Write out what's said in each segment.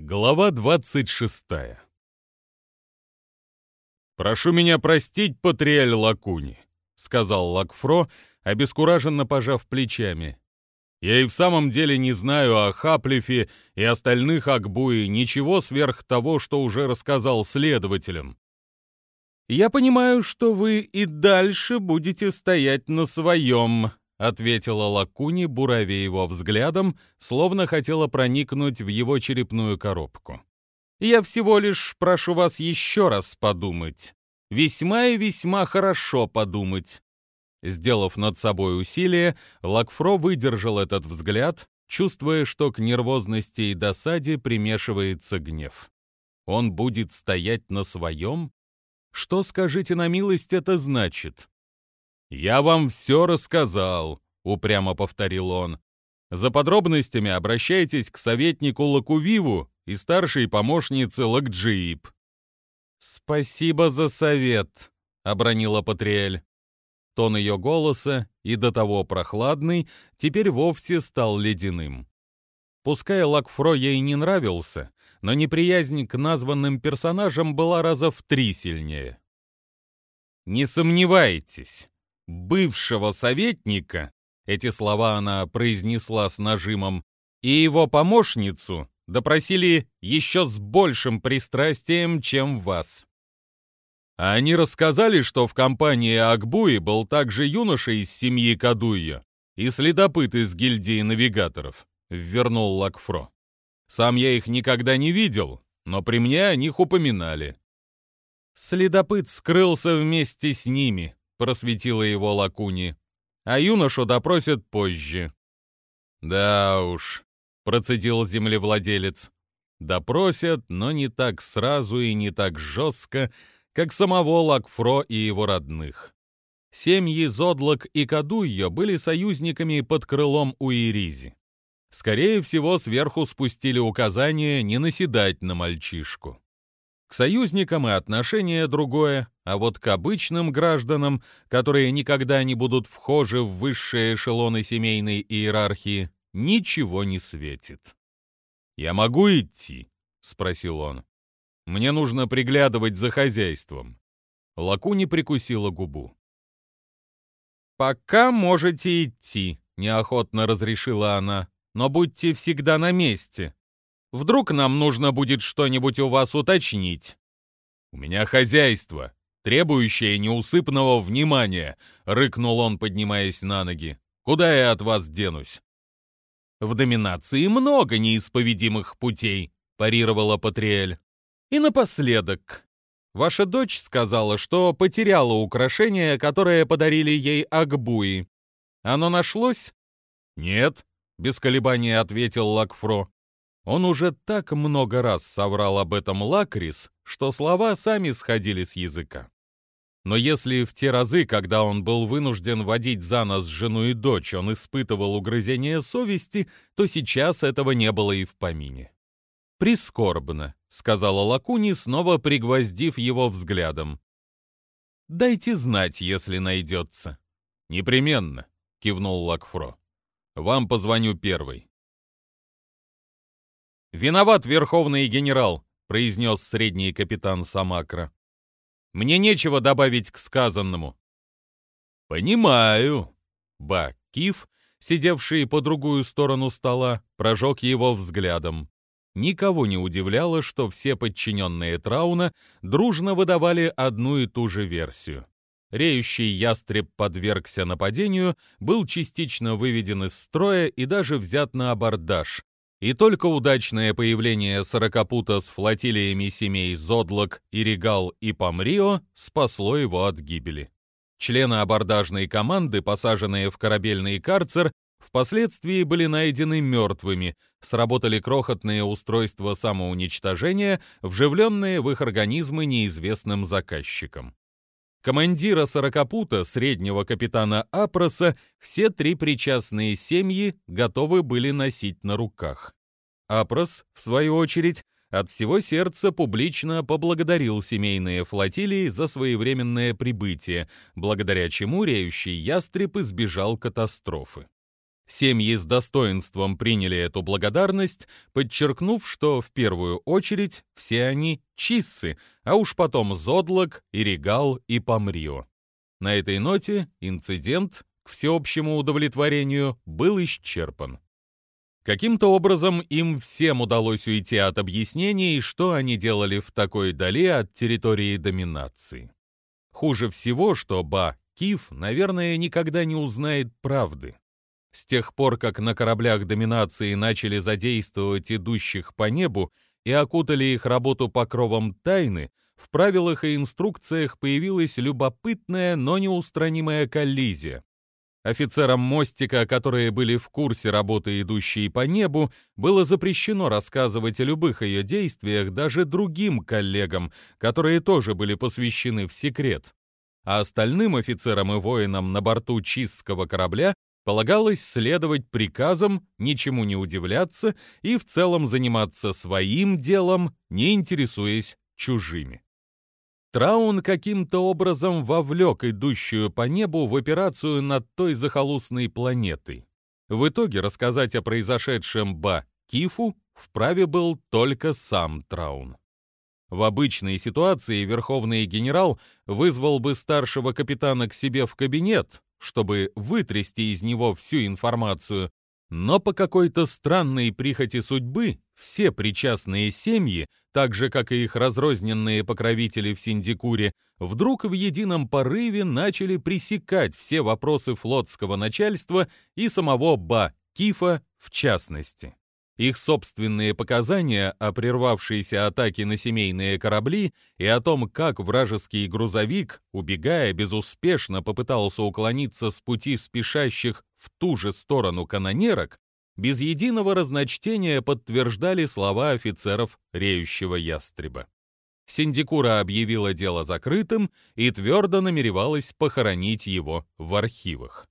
Глава 26 «Прошу меня простить, Патриэль Лакуни», — сказал Лакфро, обескураженно пожав плечами. «Я и в самом деле не знаю о Хаплифе и остальных Акбуи ничего сверх того, что уже рассказал следователям. «Я понимаю, что вы и дальше будете стоять на своем», — ответила Лакуни, буравя его взглядом, словно хотела проникнуть в его черепную коробку. «Я всего лишь прошу вас еще раз подумать. Весьма и весьма хорошо подумать». Сделав над собой усилие, Лакфро выдержал этот взгляд, чувствуя, что к нервозности и досаде примешивается гнев. Он будет стоять на своем? Что, скажите на милость, это значит? «Я вам все рассказал», — упрямо повторил он. «За подробностями обращайтесь к советнику Лакувиву и старшей помощнице Лакджииб». «Спасибо за совет», — обронила Патриэль. Тон ее голоса, и до того прохладный, теперь вовсе стал ледяным. Пускай Лакфро ей не нравился, но неприязнь к названным персонажам была раза в три сильнее. «Не сомневайтесь, бывшего советника, эти слова она произнесла с нажимом, и его помощницу допросили еще с большим пристрастием, чем вас. А они рассказали, что в компании Акбуи был также юноша из семьи Кадуя и следопыт из гильдии навигаторов, вернул Лакфро. Сам я их никогда не видел, но при мне о них упоминали. Следопыт скрылся вместе с ними, просветила его Лакуни. А юношу допросят позже. Да уж, процедил землевладелец. Допросят, но не так сразу и не так жестко, как самого Лакфро и его родных. Семьи Зодлок и Кадуйо были союзниками под крылом Уиризи. Скорее всего, сверху спустили указание не наседать на мальчишку. К союзникам и отношение другое, а вот к обычным гражданам, которые никогда не будут вхожи в высшие эшелоны семейной иерархии, ничего не светит. «Я могу идти?» — спросил он. «Мне нужно приглядывать за хозяйством». Лакуни прикусила губу. «Пока можете идти», — неохотно разрешила она но будьте всегда на месте. Вдруг нам нужно будет что-нибудь у вас уточнить. У меня хозяйство, требующее неусыпного внимания, рыкнул он, поднимаясь на ноги. Куда я от вас денусь? В доминации много неисповедимых путей, парировала Патриэль. И напоследок, ваша дочь сказала, что потеряла украшение, которое подарили ей Акбуи. Оно нашлось? Нет, без колебаний ответил Лакфро. Он уже так много раз соврал об этом Лакрис, что слова сами сходили с языка. Но если в те разы, когда он был вынужден водить за нос жену и дочь, он испытывал угрызение совести, то сейчас этого не было и в помине. «Прискорбно», — сказала Лакуни, снова пригвоздив его взглядом. «Дайте знать, если найдется». «Непременно», — кивнул Лакфро. Вам позвоню первый». «Виноват, верховный генерал», — произнес средний капитан Самакра. «Мне нечего добавить к сказанному». «Понимаю». Ба Киф, сидевший по другую сторону стола, прожег его взглядом. Никого не удивляло, что все подчиненные Трауна дружно выдавали одну и ту же версию реющий ястреб подвергся нападению, был частично выведен из строя и даже взят на абордаж. И только удачное появление сорокопута с флотилиями семей Зодлок, Иригал и Памрио спасло его от гибели. Члены абордажной команды, посаженные в корабельный карцер, впоследствии были найдены мертвыми, сработали крохотные устройства самоуничтожения, вживленные в их организмы неизвестным заказчиком командира сорокопута, среднего капитана Апроса, все три причастные семьи готовы были носить на руках. Апрос, в свою очередь, от всего сердца публично поблагодарил семейные флотилии за своевременное прибытие, благодаря чему реющий ястреб избежал катастрофы. Семьи с достоинством приняли эту благодарность, подчеркнув, что в первую очередь все они чиссы, а уж потом Зодлок, Иригал и Помрио. На этой ноте инцидент, к всеобщему удовлетворению, был исчерпан. Каким-то образом им всем удалось уйти от объяснений, что они делали в такой дали от территории доминации. Хуже всего, что Ба Киф, наверное, никогда не узнает правды. С тех пор, как на кораблях доминации начали задействовать идущих по небу и окутали их работу покровом тайны, в правилах и инструкциях появилась любопытная, но неустранимая коллизия. Офицерам мостика, которые были в курсе работы, идущей по небу, было запрещено рассказывать о любых ее действиях даже другим коллегам, которые тоже были посвящены в секрет. А остальным офицерам и воинам на борту чистского корабля полагалось следовать приказам, ничему не удивляться и в целом заниматься своим делом, не интересуясь чужими. Траун каким-то образом вовлек идущую по небу в операцию над той захолустной планетой. В итоге рассказать о произошедшем Ба Кифу вправе был только сам Траун. В обычной ситуации верховный генерал вызвал бы старшего капитана к себе в кабинет, чтобы вытрясти из него всю информацию, но по какой-то странной прихоти судьбы все причастные семьи, так же, как и их разрозненные покровители в Синдикуре, вдруг в едином порыве начали пресекать все вопросы флотского начальства и самого Ба Кифа в частности. Их собственные показания о прервавшейся атаке на семейные корабли и о том, как вражеский грузовик, убегая, безуспешно попытался уклониться с пути спешащих в ту же сторону канонерок, без единого разночтения подтверждали слова офицеров реющего ястреба. Синдикура объявила дело закрытым и твердо намеревалась похоронить его в архивах.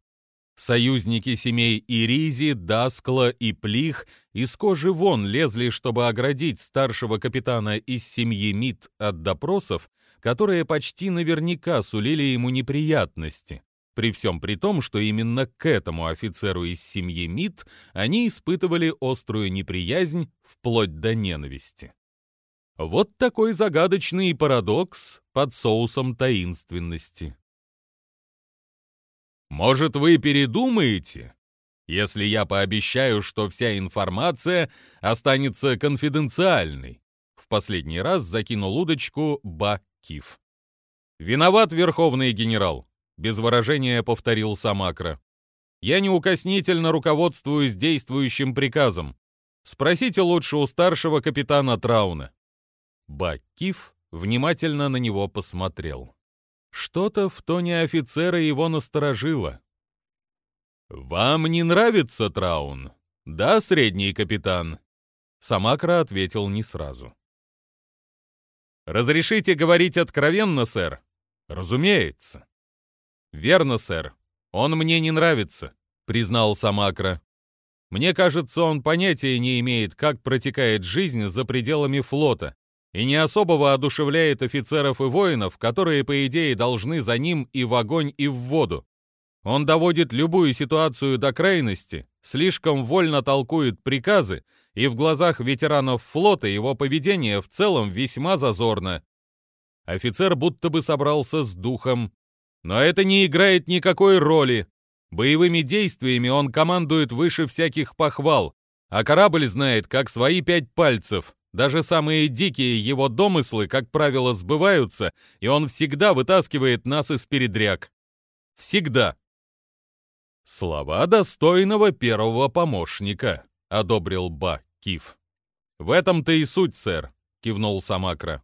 Союзники семей Иризи, Даскла и Плих из кожи вон лезли, чтобы оградить старшего капитана из семьи Мид от допросов, которые почти наверняка сулили ему неприятности. При всем при том, что именно к этому офицеру из семьи Мид они испытывали острую неприязнь вплоть до ненависти. Вот такой загадочный парадокс под соусом таинственности. Может, вы передумаете, если я пообещаю, что вся информация останется конфиденциальной?» В последний раз закинул удочку Ба-Киф. «Виноват, верховный генерал», — без выражения повторил Самакра. «Я неукоснительно руководствуюсь действующим приказом. Спросите лучше у старшего капитана Трауна». Ба-Киф внимательно на него посмотрел. Что-то в тоне офицера его насторожило. «Вам не нравится Траун? Да, средний капитан?» Самакра ответил не сразу. «Разрешите говорить откровенно, сэр?» «Разумеется». «Верно, сэр. Он мне не нравится», — признал Самакра. «Мне кажется, он понятия не имеет, как протекает жизнь за пределами флота, и не особо воодушевляет офицеров и воинов, которые, по идее, должны за ним и в огонь, и в воду. Он доводит любую ситуацию до крайности, слишком вольно толкует приказы, и в глазах ветеранов флота его поведение в целом весьма зазорно. Офицер будто бы собрался с духом. Но это не играет никакой роли. Боевыми действиями он командует выше всяких похвал, а корабль знает как свои пять пальцев. Даже самые дикие его домыслы, как правило, сбываются, и он всегда вытаскивает нас из передряг. Всегда. Слова достойного первого помощника, одобрил Ба Киф. В этом-то и суть, сэр, кивнул Самакра.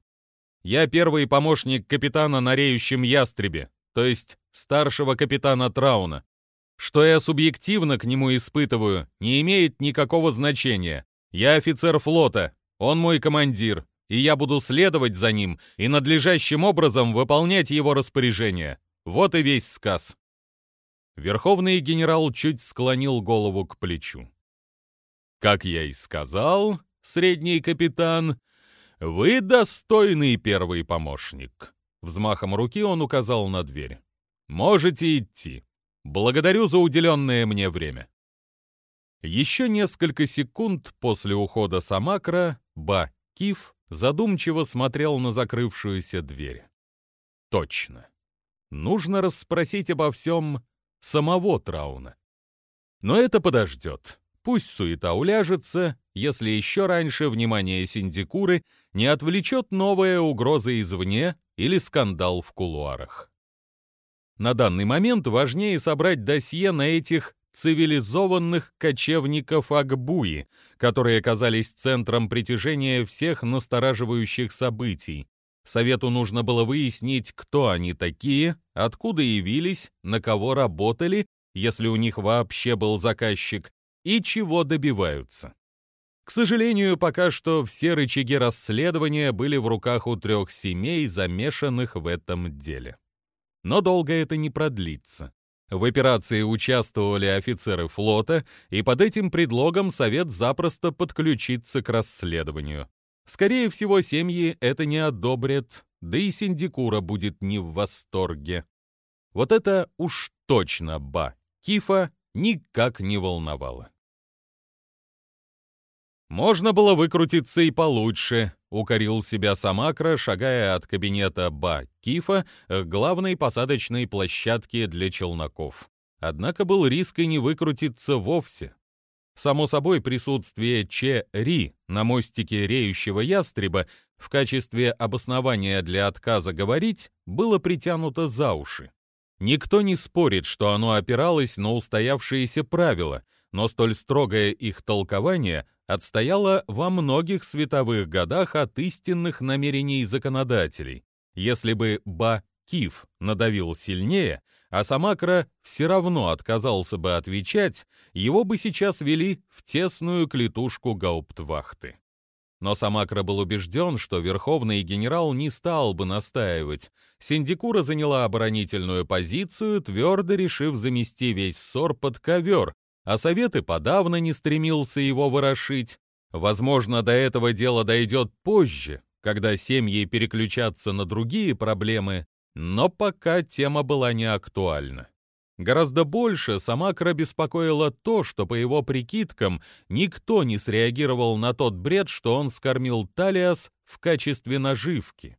Я первый помощник капитана на реющем ястребе, то есть старшего капитана Трауна. Что я субъективно к нему испытываю, не имеет никакого значения. Я офицер флота, он мой командир, и я буду следовать за ним и надлежащим образом выполнять его распоряжения. Вот и весь сказ. Верховный генерал чуть склонил голову к плечу. Как я и сказал, средний капитан, вы достойный первый помощник. Взмахом руки он указал на дверь. Можете идти. Благодарю за уделенное мне время. Еще несколько секунд после ухода Самакра Ба Киф задумчиво смотрел на закрывшуюся дверь. Точно. Нужно расспросить обо всем самого Трауна. Но это подождет. Пусть суета уляжется, если еще раньше внимание Синдикуры не отвлечет новая угроза извне или скандал в кулуарах. На данный момент важнее собрать досье на этих цивилизованных кочевников Акбуи, которые оказались центром притяжения всех настораживающих событий. Совету нужно было выяснить, кто они такие, откуда явились, на кого работали, если у них вообще был заказчик, и чего добиваются. К сожалению, пока что все рычаги расследования были в руках у трех семей, замешанных в этом деле. Но долго это не продлится. В операции участвовали офицеры флота, и под этим предлогом Совет запросто подключится к расследованию. Скорее всего, семьи это не одобрят, да и Синдикура будет не в восторге. Вот это уж точно Ба Кифа никак не волновало. Можно было выкрутиться и получше, укорил себя Самакра, шагая от кабинета Ба Кифа к главной посадочной площадке для челноков. Однако был риск и не выкрутиться вовсе. Само собой, присутствие Че Ри на мостике реющего ястреба в качестве обоснования для отказа говорить было притянуто за уши. Никто не спорит, что оно опиралось на устоявшиеся правила, но столь строгое их толкование отстояла во многих световых годах от истинных намерений законодателей. Если бы Ба Киф надавил сильнее, а Самакра все равно отказался бы отвечать, его бы сейчас вели в тесную клетушку гауптвахты. Но Самакра был убежден, что верховный генерал не стал бы настаивать. Синдикура заняла оборонительную позицию, твердо решив замести весь ссор под ковер, а совет и подавно не стремился его ворошить. Возможно, до этого дело дойдет позже, когда семьи переключатся на другие проблемы, но пока тема была не актуальна. Гораздо больше Самакра беспокоило то, что, по его прикидкам, никто не среагировал на тот бред, что он скормил Талиас в качестве наживки.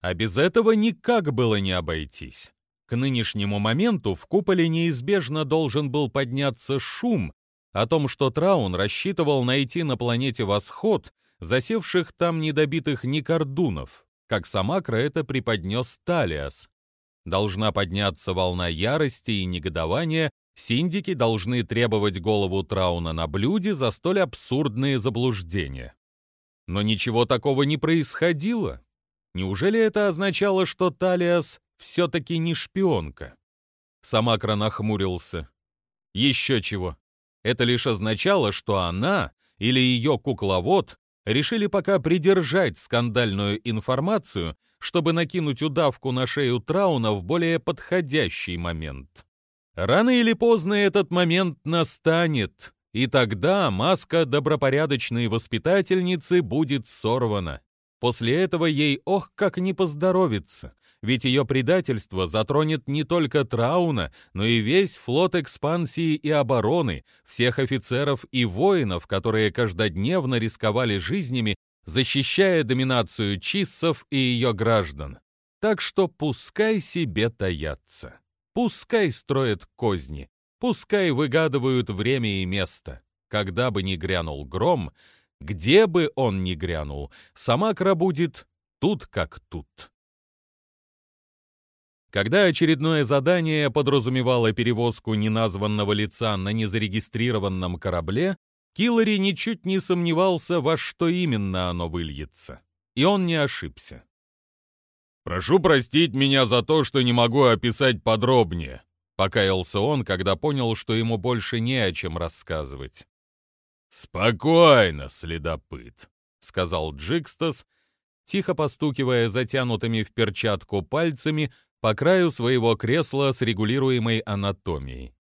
А без этого никак было не обойтись. К нынешнему моменту в куполе неизбежно должен был подняться шум о том, что Траун рассчитывал найти на планете Восход засевших там недобитых Никордунов, как Самакра это преподнес Талиас. Должна подняться волна ярости и негодования, синдики должны требовать голову Трауна на блюде за столь абсурдные заблуждения. Но ничего такого не происходило. Неужели это означало, что Талиас все-таки не шпионка. Самакра нахмурился. Еще чего. Это лишь означало, что она или ее кукловод решили пока придержать скандальную информацию, чтобы накинуть удавку на шею Трауна в более подходящий момент. Рано или поздно этот момент настанет, и тогда маска добропорядочной воспитательницы будет сорвана. После этого ей ох как не поздоровится, ведь ее предательство затронет не только Трауна, но и весь флот экспансии и обороны, всех офицеров и воинов, которые каждодневно рисковали жизнями, защищая доминацию чиссов и ее граждан. Так что пускай себе таятся, пускай строят козни, пускай выгадывают время и место. Когда бы ни грянул гром, где бы он ни грянул, сама кра будет тут как тут. Когда очередное задание подразумевало перевозку неназванного лица на незарегистрированном корабле, Киллари ничуть не сомневался, во что именно оно выльется. И он не ошибся. «Прошу простить меня за то, что не могу описать подробнее», — покаялся он, когда понял, что ему больше не о чем рассказывать. «Спокойно, следопыт», — сказал Джикстас, тихо постукивая затянутыми в перчатку пальцами по краю своего кресла с регулируемой анатомией.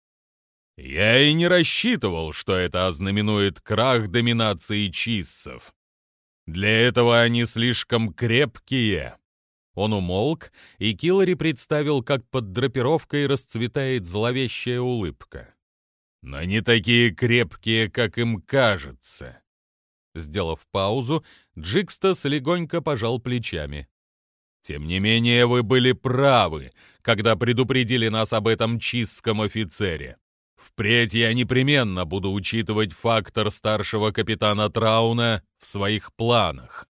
«Я и не рассчитывал, что это ознаменует крах доминации чиссов. Для этого они слишком крепкие». Он умолк, и Киллари представил, как под драпировкой расцветает зловещая улыбка. но не такие крепкие, как им кажется». Сделав паузу, Джикстас легонько пожал плечами. «Тем не менее, вы были правы, когда предупредили нас об этом чистском офицере. Впредь я непременно буду учитывать фактор старшего капитана Трауна в своих планах.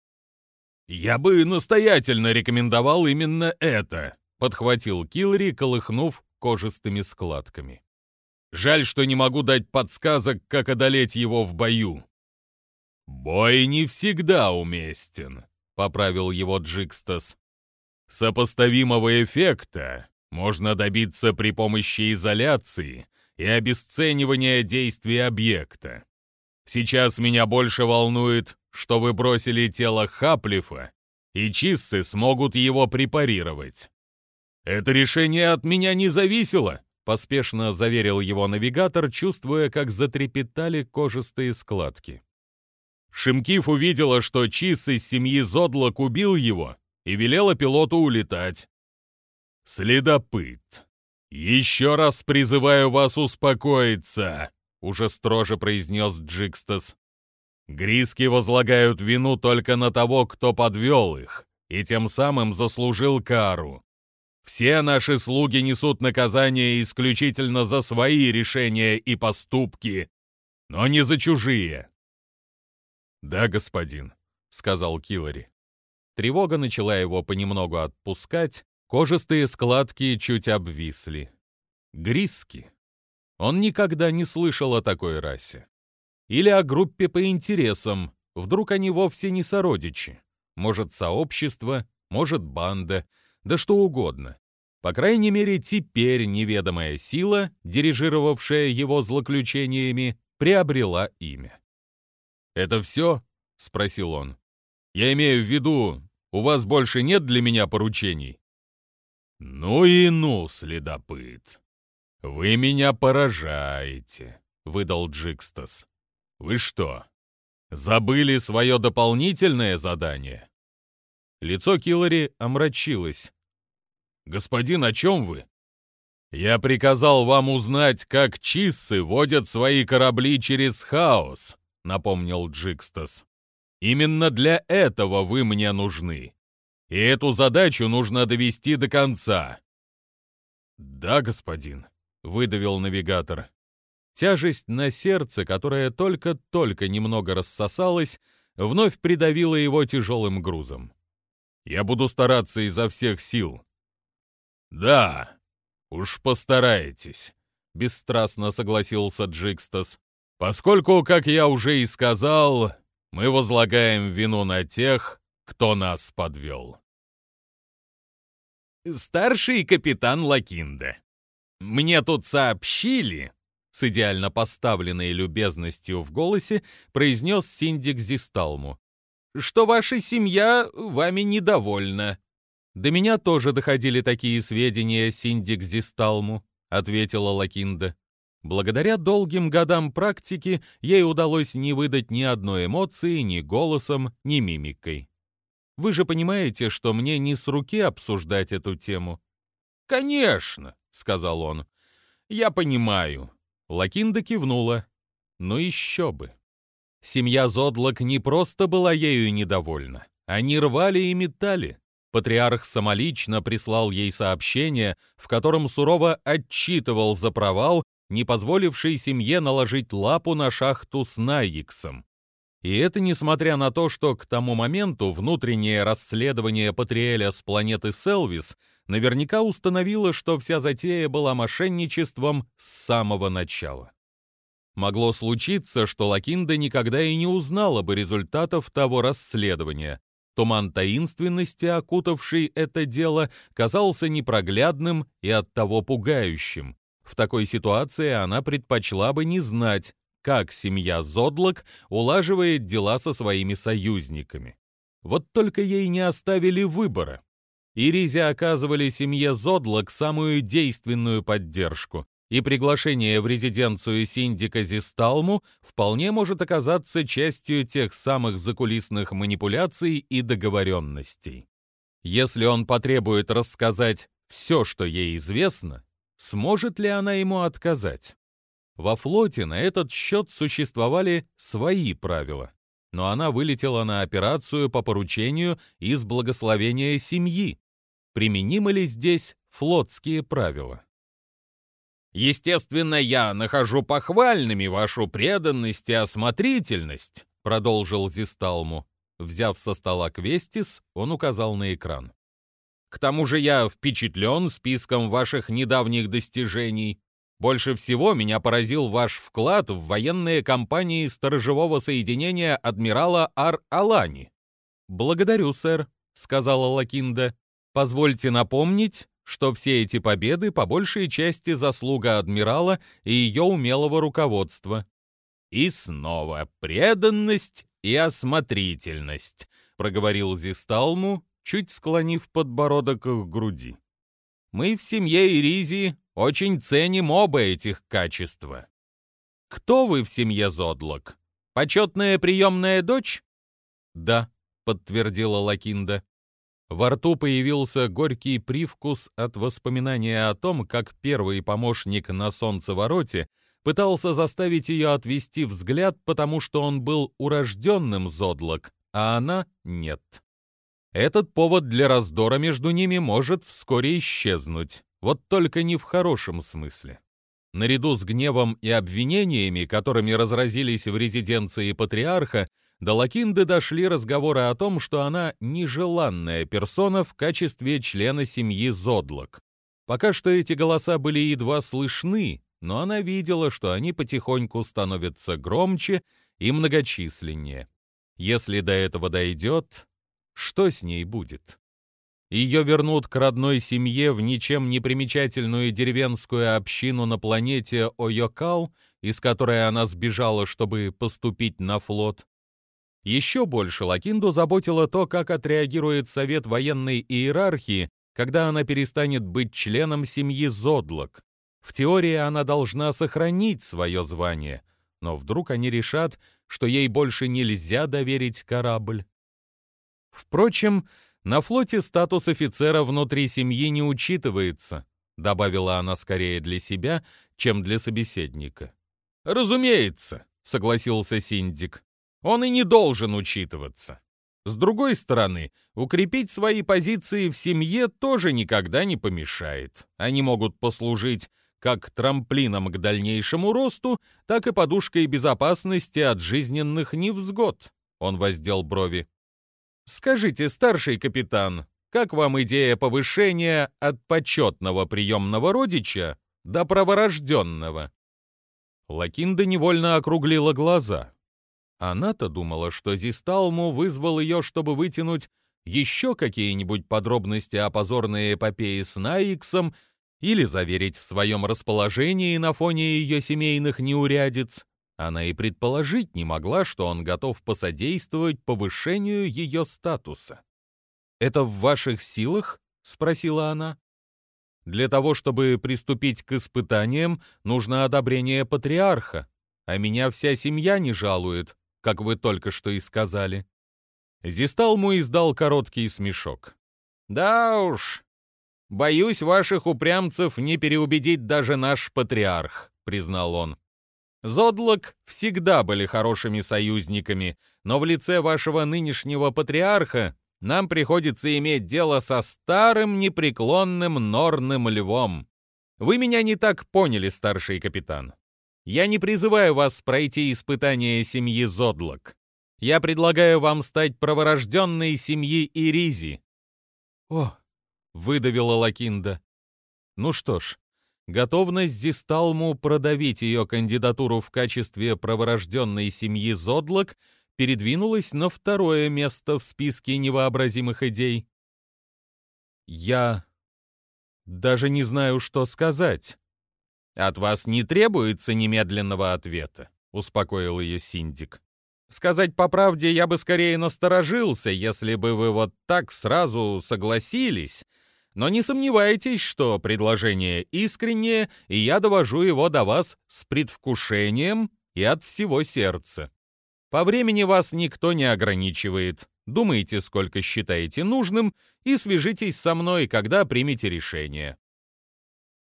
Я бы настоятельно рекомендовал именно это, подхватил Киллери, колыхнув кожистыми складками. Жаль, что не могу дать подсказок, как одолеть его в бою. Бой не всегда уместен, поправил его Джикстас. Сопоставимого эффекта можно добиться при помощи изоляции и обесценивания действий объекта. Сейчас меня больше волнует, что вы бросили тело Хаплифа, и чиссы смогут его препарировать. Это решение от меня не зависело, поспешно заверил его навигатор, чувствуя, как затрепетали кожистые складки. Шимкиф увидела, что Чис из семьи Зодлок убил его и велела пилоту улетать. Следопыт. «Еще раз призываю вас успокоиться», — уже строже произнес Джикстас. «Гриски возлагают вину только на того, кто подвел их, и тем самым заслужил кару. Все наши слуги несут наказание исключительно за свои решения и поступки, но не за чужие». «Да, господин», — сказал Киллари. Тревога начала его понемногу отпускать, Кожистые складки чуть обвисли. Гриски. Он никогда не слышал о такой расе. Или о группе по интересам. Вдруг они вовсе не сородичи. Может, сообщество, может, банда, да что угодно. По крайней мере, теперь неведомая сила, дирижировавшая его злоключениями, приобрела имя. «Это все?» — спросил он. «Я имею в виду, у вас больше нет для меня поручений?» «Ну и ну, следопыт! Вы меня поражаете!» — выдал Джикстас. «Вы что, забыли свое дополнительное задание?» Лицо Киллари омрачилось. «Господин, о чем вы?» «Я приказал вам узнать, как чиссы водят свои корабли через хаос», — напомнил Джикстас. «Именно для этого вы мне нужны и эту задачу нужно довести до конца». «Да, господин», — выдавил навигатор. Тяжесть на сердце, которая только-только немного рассосалась, вновь придавила его тяжелым грузом. «Я буду стараться изо всех сил». «Да, уж постарайтесь», — бесстрастно согласился Джикстас. «Поскольку, как я уже и сказал, мы возлагаем вину на тех, кто нас подвел» старший капитан Лакинда. Мне тут сообщили, с идеально поставленной любезностью в голосе произнес Синдик Зисталму, что ваша семья вами недовольна. До меня тоже доходили такие сведения, Синдик Зисталму, ответила Лакинда. Благодаря долгим годам практики ей удалось не выдать ни одной эмоции, ни голосом, ни мимикой. Вы же понимаете, что мне не с руки обсуждать эту тему». «Конечно», — сказал он. «Я понимаю». Лакинда кивнула. «Ну еще бы». Семья Зодлок не просто была ею недовольна. Они рвали и метали. Патриарх самолично прислал ей сообщение, в котором сурово отчитывал за провал, не позволивший семье наложить лапу на шахту с Найиксом. И это несмотря на то, что к тому моменту внутреннее расследование Патриэля с планеты Селвис наверняка установило, что вся затея была мошенничеством с самого начала. Могло случиться, что Лакинда никогда и не узнала бы результатов того расследования. Туман таинственности, окутавший это дело, казался непроглядным и оттого пугающим. В такой ситуации она предпочла бы не знать, как семья Зодлок улаживает дела со своими союзниками. Вот только ей не оставили выбора. Иризе оказывали семье Зодлок самую действенную поддержку, и приглашение в резиденцию Синдика Зисталму вполне может оказаться частью тех самых закулисных манипуляций и договоренностей. Если он потребует рассказать все, что ей известно, сможет ли она ему отказать? Во флоте на этот счет существовали свои правила, но она вылетела на операцию по поручению из благословения семьи. Применимы ли здесь флотские правила? «Естественно, я нахожу похвальными вашу преданность и осмотрительность», продолжил Зисталму. Взяв со стола Квестис, он указал на экран. «К тому же я впечатлен списком ваших недавних достижений. Больше всего меня поразил ваш вклад в военные кампании сторожевого соединения адмирала Ар-Алани». «Благодарю, сэр», — сказала Лакинда. «Позвольте напомнить, что все эти победы по большей части заслуга адмирала и ее умелого руководства. И снова преданность и осмотрительность, проговорил Зисталму, чуть склонив подбородок к груди. Мы в семье Иризи очень ценим оба этих качества. Кто вы в семье Зодлок? Почетная приемная дочь? Да, подтвердила Лакинда. Во рту появился горький привкус от воспоминания о том, как первый помощник на солнцевороте пытался заставить ее отвести взгляд, потому что он был урожденным Зодлок, а она — нет. Этот повод для раздора между ними может вскоре исчезнуть, вот только не в хорошем смысле. Наряду с гневом и обвинениями, которыми разразились в резиденции патриарха, до Лакинды дошли разговоры о том, что она нежеланная персона в качестве члена семьи Зодлок. Пока что эти голоса были едва слышны, но она видела, что они потихоньку становятся громче и многочисленнее. Если до этого дойдет, что с ней будет? Ее вернут к родной семье в ничем не примечательную деревенскую общину на планете Ойокал, из которой она сбежала, чтобы поступить на флот, еще больше Лакинду заботило то, как отреагирует Совет военной иерархии, когда она перестанет быть членом семьи Зодлок. В теории она должна сохранить свое звание, но вдруг они решат, что ей больше нельзя доверить корабль. Впрочем, на флоте статус офицера внутри семьи не учитывается, добавила она скорее для себя, чем для собеседника. Разумеется, согласился Синдик он и не должен учитываться. С другой стороны, укрепить свои позиции в семье тоже никогда не помешает. Они могут послужить как трамплином к дальнейшему росту, так и подушкой безопасности от жизненных невзгод. Он воздел брови. «Скажите, старший капитан, как вам идея повышения от почетного приемного родича до праворожденного?» Лакинда невольно округлила глаза. Она-то думала, что Зисталму вызвал ее, чтобы вытянуть еще какие-нибудь подробности о позорной эпопее с Наиксом или заверить в своем расположении на фоне ее семейных неурядиц. Она и предположить не могла, что он готов посодействовать повышению ее статуса. «Это в ваших силах?» — спросила она. «Для того, чтобы приступить к испытаниям, нужно одобрение патриарха, а меня вся семья не жалует, как вы только что и сказали». Зисталму издал короткий смешок. «Да уж, боюсь, ваших упрямцев не переубедить даже наш патриарх», — признал он. «Зодлок всегда были хорошими союзниками, но в лице вашего нынешнего патриарха нам приходится иметь дело со старым непреклонным норным львом. Вы меня не так поняли, старший капитан. Я не призываю вас пройти испытание семьи Зодлок. Я предлагаю вам стать праворожденной семьи Иризи». «О!» — выдавила Лакинда. «Ну что ж, готовность Зисталму продавить ее кандидатуру в качестве праворожденной семьи Зодлок передвинулась на второе место в списке невообразимых идей. Я даже не знаю, что сказать. «От вас не требуется немедленного ответа», — успокоил ее Синдик. «Сказать по правде, я бы скорее насторожился, если бы вы вот так сразу согласились, но не сомневайтесь, что предложение искреннее, и я довожу его до вас с предвкушением и от всего сердца. По времени вас никто не ограничивает. Думайте, сколько считаете нужным, и свяжитесь со мной, когда примете решение».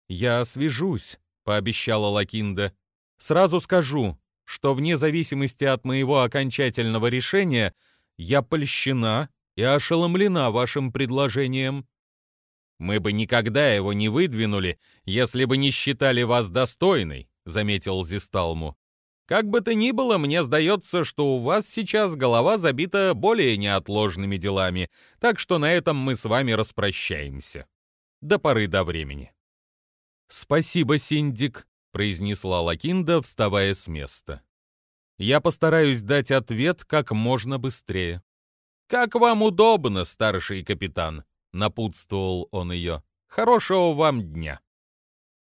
«Я свяжусь», — пообещала Лакинда. Сразу скажу, что вне зависимости от моего окончательного решения я польщена и ошеломлена вашим предложением. Мы бы никогда его не выдвинули, если бы не считали вас достойной, заметил Зисталму. Как бы то ни было, мне сдается, что у вас сейчас голова забита более неотложными делами, так что на этом мы с вами распрощаемся. До поры до времени. Спасибо, Синдик, произнесла Лакинда, вставая с места. Я постараюсь дать ответ как можно быстрее. Как вам удобно, старший капитан, напутствовал он ее. Хорошего вам дня.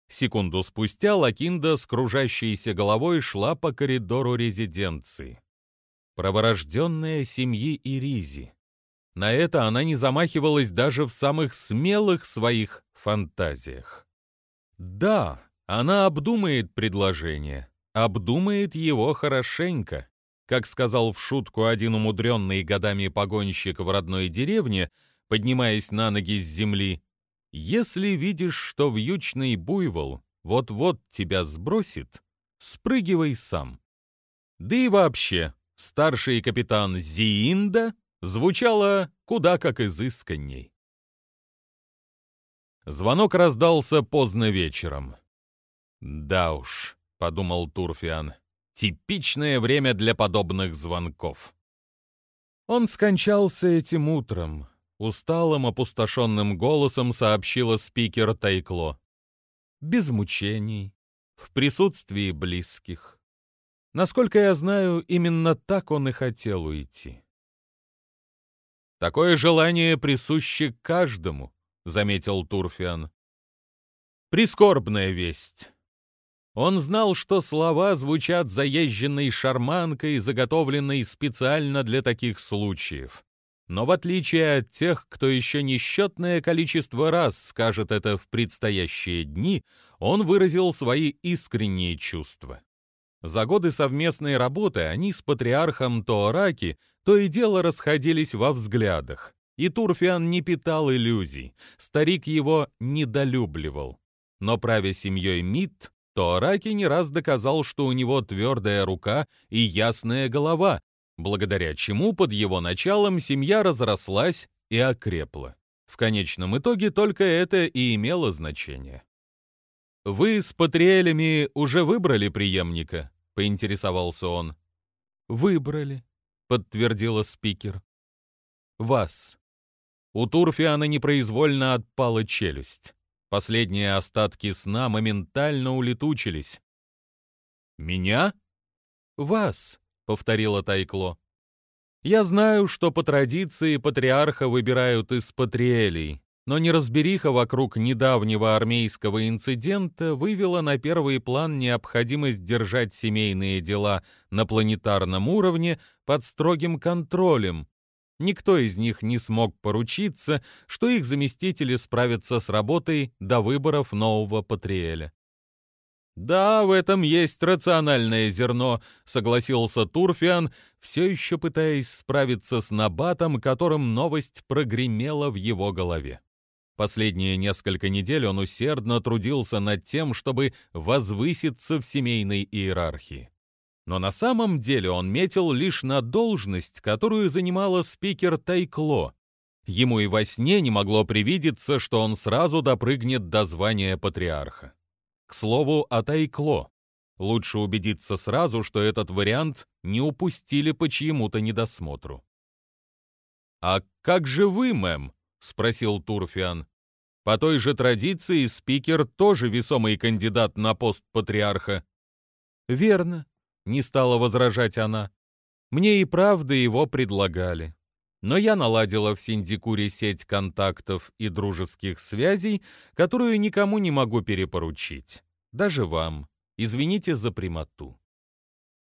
Секунду спустя Лакинда с кружащейся головой шла по коридору резиденции. Праворожденная семьи Иризи. На это она не замахивалась даже в самых смелых своих фантазиях. Да, она обдумает предложение, обдумает его хорошенько. Как сказал в шутку один умудренный годами погонщик в родной деревне, поднимаясь на ноги с земли, «Если видишь, что вьючный буйвол вот-вот тебя сбросит, спрыгивай сам». Да и вообще, старший капитан Зиинда звучало куда как изысканней. Звонок раздался поздно вечером. «Да уж», — подумал Турфиан, — «типичное время для подобных звонков». Он скончался этим утром, усталым, опустошенным голосом сообщила спикер Тайкло. Без мучений, в присутствии близких. Насколько я знаю, именно так он и хотел уйти. Такое желание присуще каждому, заметил Турфиан. Прискорбная весть. Он знал, что слова звучат заезженной шарманкой, заготовленной специально для таких случаев. Но в отличие от тех, кто еще несчетное количество раз скажет это в предстоящие дни, он выразил свои искренние чувства. За годы совместной работы они с патриархом Тоораки то и дело расходились во взглядах. И Турфиан не питал иллюзий, старик его недолюбливал. Но правя семьей Мит, Тоораки не раз доказал, что у него твердая рука и ясная голова, благодаря чему под его началом семья разрослась и окрепла. В конечном итоге только это и имело значение. «Вы с Патриэлями уже выбрали преемника?» — поинтересовался он. «Выбрали», — подтвердила спикер. «Вас». У Турфиана непроизвольно отпала челюсть. Последние остатки сна моментально улетучились. «Меня?» «Вас», — повторила Тайкло. «Я знаю, что по традиции патриарха выбирают из патриэлей, но неразбериха вокруг недавнего армейского инцидента вывела на первый план необходимость держать семейные дела на планетарном уровне под строгим контролем. Никто из них не смог поручиться, что их заместители справятся с работой до выборов нового патриэля. «Да, в этом есть рациональное зерно», — согласился Турфиан, все еще пытаясь справиться с набатом, которым новость прогремела в его голове. Последние несколько недель он усердно трудился над тем, чтобы возвыситься в семейной иерархии. Но на самом деле он метил лишь на должность, которую занимала спикер Тайкло. Ему и во сне не могло привидеться, что он сразу допрыгнет до звания патриарха. К слову, о Тайкло. Лучше убедиться сразу, что этот вариант не упустили по чьему-то недосмотру. «А как же вы, мэм?» — спросил Турфиан. «По той же традиции спикер тоже весомый кандидат на пост патриарха». «Верно», — не стала возражать она. «Мне и правда его предлагали но я наладила в Синдикуре сеть контактов и дружеских связей, которую никому не могу перепоручить. Даже вам. Извините за прямоту.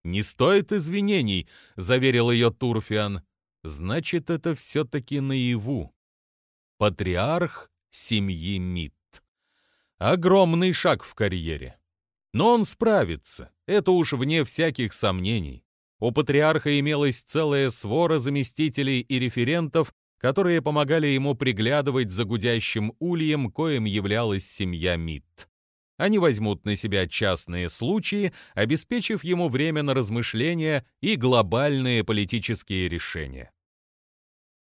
«Не стоит извинений», — заверил ее Турфиан. «Значит, это все-таки наяву. Патриарх семьи Мит. Огромный шаг в карьере. Но он справится, это уж вне всяких сомнений. У патриарха имелась целая свора заместителей и референтов, которые помогали ему приглядывать за гудящим ульем, коим являлась семья Мит. они возьмут на себя частные случаи, обеспечив ему время на размышления и глобальные политические решения.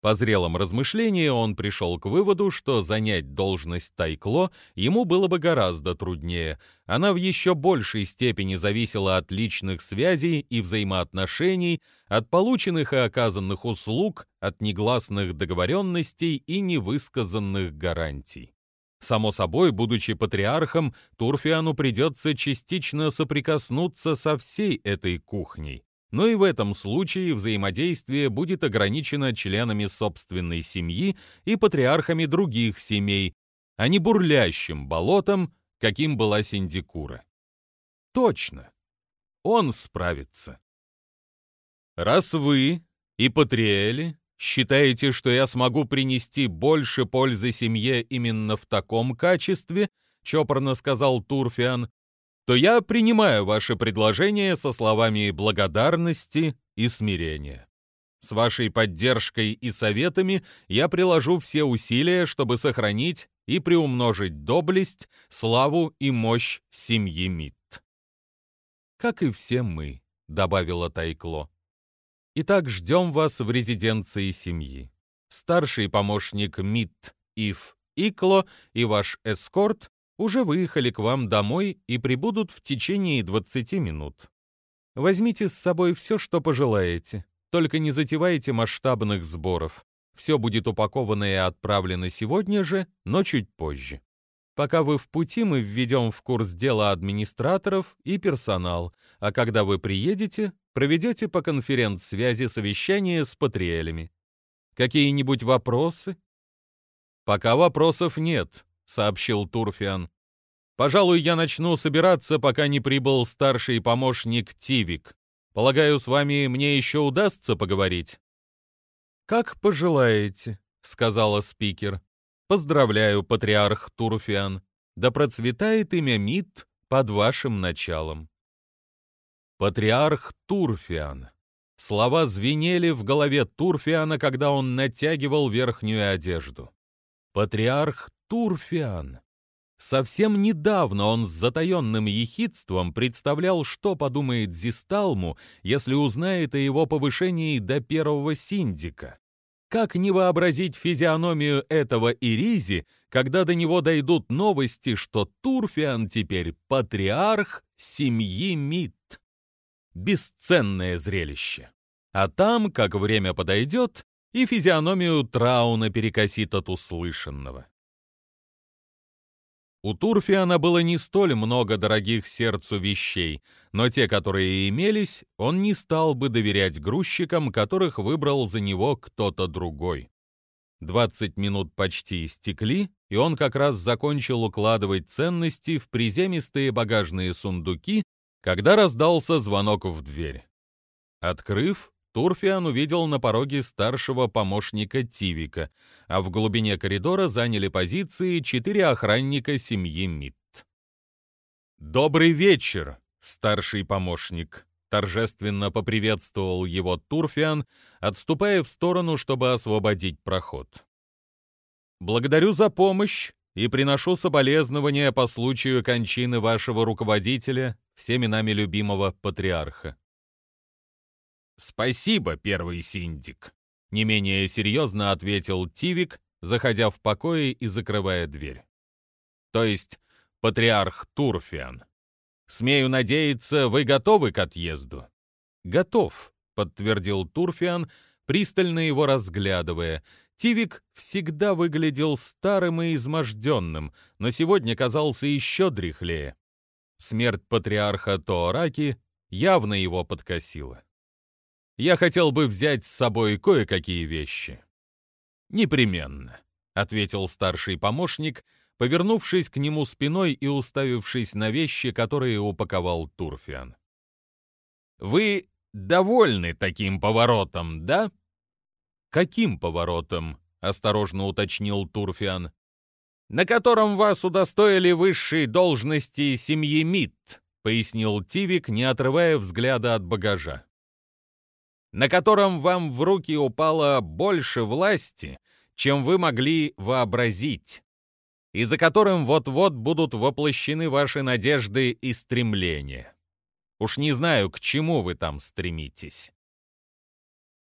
По зрелом размышлении он пришел к выводу, что занять должность Тайкло ему было бы гораздо труднее. Она в еще большей степени зависела от личных связей и взаимоотношений, от полученных и оказанных услуг, от негласных договоренностей и невысказанных гарантий. Само собой, будучи патриархом, Турфиану придется частично соприкоснуться со всей этой кухней но и в этом случае взаимодействие будет ограничено членами собственной семьи и патриархами других семей, а не бурлящим болотом, каким была Синдикура. Точно, он справится. Раз вы и Патриэли считаете, что я смогу принести больше пользы семье именно в таком качестве, чопорно сказал Турфиан, то я принимаю ваше предложение со словами благодарности и смирения. С вашей поддержкой и советами я приложу все усилия, чтобы сохранить и приумножить доблесть, славу и мощь семьи Мит. «Как и все мы», — добавила Тайкло. «Итак, ждем вас в резиденции семьи. Старший помощник Мит Ив Икло и ваш эскорт уже выехали к вам домой и прибудут в течение 20 минут. Возьмите с собой все, что пожелаете, только не затевайте масштабных сборов. Все будет упаковано и отправлено сегодня же, но чуть позже. Пока вы в пути, мы введем в курс дела администраторов и персонал, а когда вы приедете, проведете по конференц-связи совещание с патриэлями. Какие-нибудь вопросы? Пока вопросов нет, — сообщил Турфиан. «Пожалуй, я начну собираться, пока не прибыл старший помощник Тивик. Полагаю, с вами мне еще удастся поговорить?» «Как пожелаете», — сказала спикер. «Поздравляю, патриарх Турфиан. Да процветает имя Мид под вашим началом». Патриарх Турфиан. Слова звенели в голове Турфиана, когда он натягивал верхнюю одежду. Патриарх Турфиан. Совсем недавно он с затаенным ехидством представлял, что подумает Зисталму, если узнает о его повышении до первого синдика. Как не вообразить физиономию этого Иризи, когда до него дойдут новости, что Турфиан теперь патриарх семьи Мит? Бесценное зрелище. А там, как время подойдет, и физиономию Трауна перекосит от услышанного. У Турфиана было не столь много дорогих сердцу вещей, но те, которые имелись, он не стал бы доверять грузчикам, которых выбрал за него кто-то другой. Двадцать минут почти истекли, и он как раз закончил укладывать ценности в приземистые багажные сундуки, когда раздался звонок в дверь. Открыв, Турфиан увидел на пороге старшего помощника Тивика, а в глубине коридора заняли позиции четыре охранника семьи Мит. «Добрый вечер, старший помощник!» торжественно поприветствовал его Турфиан, отступая в сторону, чтобы освободить проход. «Благодарю за помощь и приношу соболезнования по случаю кончины вашего руководителя, всеми нами любимого патриарха. «Спасибо, первый синдик», — не менее серьезно ответил Тивик, заходя в покое и закрывая дверь. «То есть патриарх Турфиан. Смею надеяться, вы готовы к отъезду?» «Готов», — подтвердил Турфиан, пристально его разглядывая. Тивик всегда выглядел старым и изможденным, но сегодня казался еще дряхлее. Смерть патриарха Тоораки явно его подкосила я хотел бы взять с собой кое-какие вещи». «Непременно», — ответил старший помощник, повернувшись к нему спиной и уставившись на вещи, которые упаковал Турфиан. «Вы довольны таким поворотом, да?» «Каким поворотом?» — осторожно уточнил Турфиан. «На котором вас удостоили высшей должности семьи Мит», — пояснил Тивик, не отрывая взгляда от багажа на котором вам в руки упало больше власти, чем вы могли вообразить. и за которым вот-вот будут воплощены ваши надежды и стремления. Уж не знаю, к чему вы там стремитесь.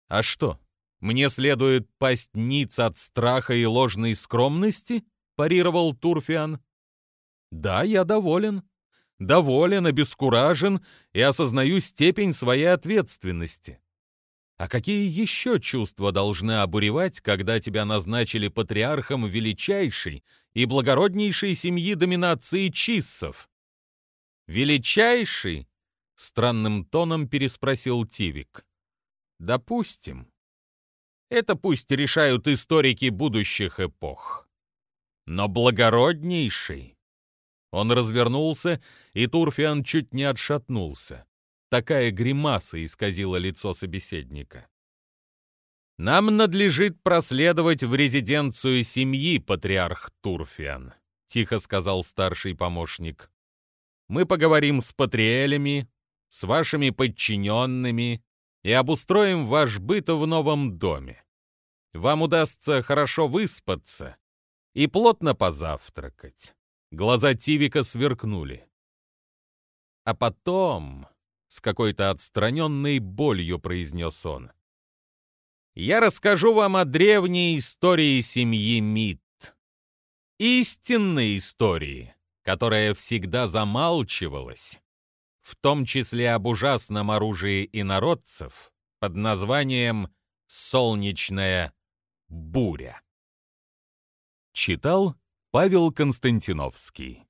А что, мне следует пасть ниц от страха и ложной скромности? парировал Турфиан. Да, я доволен. Доволен, обескуражен и осознаю степень своей ответственности. А какие еще чувства должны обуревать, когда тебя назначили патриархом величайшей и благороднейшей семьи доминации чиссов? Величайший? Странным тоном переспросил Тивик. Допустим. Это пусть решают историки будущих эпох. Но благороднейший? Он развернулся, и Турфиан чуть не отшатнулся. Такая гримаса исказила лицо собеседника. «Нам надлежит проследовать в резиденцию семьи, патриарх Турфиан», — тихо сказал старший помощник. «Мы поговорим с патриэлями, с вашими подчиненными и обустроим ваш быт в новом доме. Вам удастся хорошо выспаться и плотно позавтракать». Глаза Тивика сверкнули. А потом с какой-то отстраненной болью произнес он. «Я расскажу вам о древней истории семьи Мит. Истинной истории, которая всегда замалчивалась, в том числе об ужасном оружии инородцев под названием «Солнечная буря». Читал Павел Константиновский